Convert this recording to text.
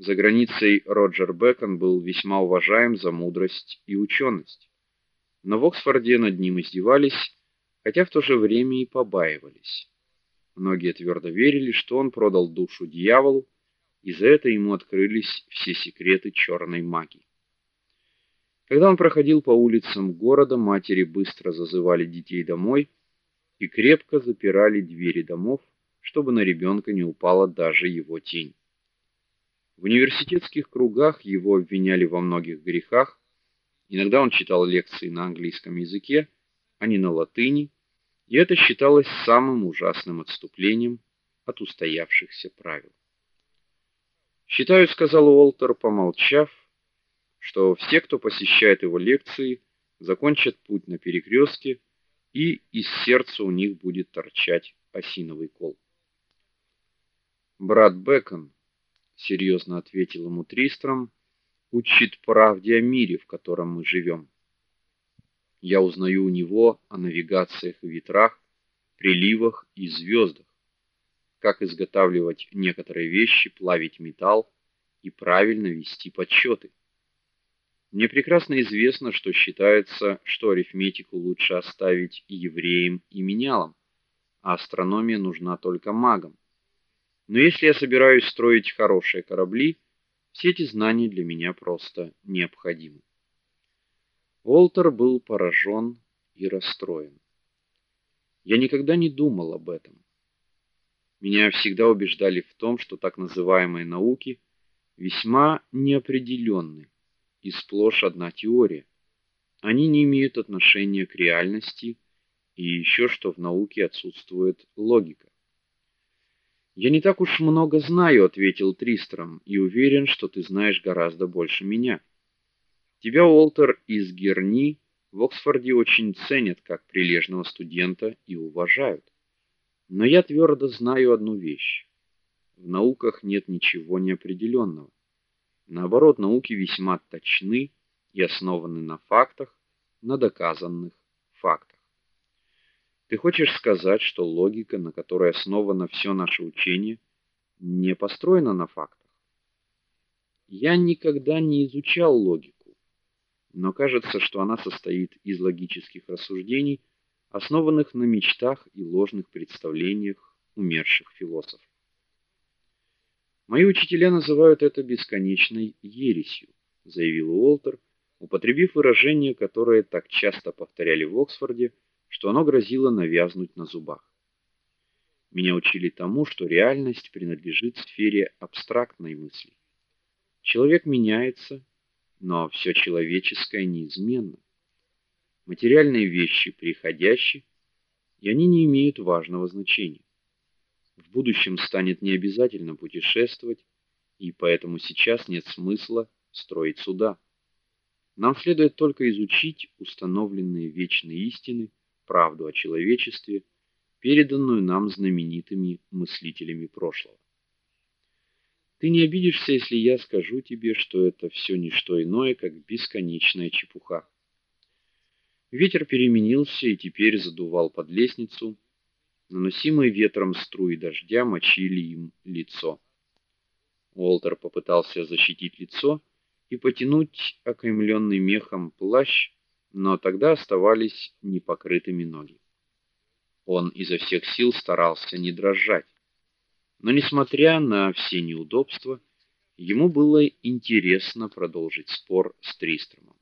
За границей Роджер Бэкон был весьма уважаем за мудрость и ученость. Но в Оксфорде над ним издевались, хотя в то же время и побаивались. Многие твердо верили, что он продал душу дьяволу, и за это ему открылись все секреты черной магии. Когда он проходил по улицам города, матери быстро зазывали детей домой и крепко запирали двери домов, чтобы на ребенка не упала даже его тень. В университетских кругах его обвиняли во многих грехах. Иногда он читал лекции на английском языке, а не на латыни, и это считалось самым ужасным отступлением от устоявшихся правил. Считаю, сказал Уолтер, помолчав, что все, кто посещает его лекции, закончат путь на перекрестке, и из сердца у них будет торчать осиновый кол. Брат Бэкон серьезно ответил ему Тристром, учит правде о мире, в котором мы живем. Я узнаю у него о навигациях и ветрах, приливах и звездах, как изготавливать некоторые вещи, плавить металл и правильно вести подсчеты. Мне прекрасно известно, что считается, что арифметику лучше оставить евреям и менялам, а астрономия нужна только магам. Но если я собираюсь строить хорошие корабли, все эти знания для меня просто необходимы. Уолтер был поражен и расстроен. Я никогда не думал об этом. Меня всегда убеждали в том, что так называемые науки весьма неопределенны и сплошь одна теория. Они не имеют отношения к реальности, и еще что в науке отсутствует логика. Я не так уж много знаю, ответил Тристром, и уверен, что ты знаешь гораздо больше меня. Тебя, Уолтер, из Герни в Оксфорде очень ценят как прилежного студента и уважают. Но я твердо знаю одну вещь. В науках нет ничего неопределенного. Наоборот, науки весьма точны и основаны на фактах, на доказанных фактах. Ты хочешь сказать, что логика, на которой основано все наше учение, не построена на фактах? Я никогда не изучал логику, но кажется, что она состоит из логических рассуждений, основанных на мечтах и ложных представлениях умерших философов. Мои учителя называют это бесконечной ересью, заявил Уолтер, употребив выражение, которое так часто повторяли в Оксфорде что оно грозило навязнуть на зубах. Меня учили тому, что реальность принадлежит сфере абстрактной мысли. Человек меняется, но все человеческое неизменно. Материальные вещи приходящие, и они не имеют важного значения. В будущем станет необязательно путешествовать, и поэтому сейчас нет смысла строить суда. Нам следует только изучить установленные вечные истины правду о человечестве, переданную нам знаменитыми мыслителями прошлого. Ты не обидишься, если я скажу тебе, что это все не что иное, как бесконечная чепуха. Ветер переменился и теперь задувал под лестницу, наносимые ветром струи дождя мочили им лицо. Уолтер попытался защитить лицо и потянуть окаймленный мехом плащ, но тогда оставались непокрытыми ноги. Он изо всех сил старался не дрожать. Но несмотря на все неудобства, ему было интересно продолжить спор с Тристромом.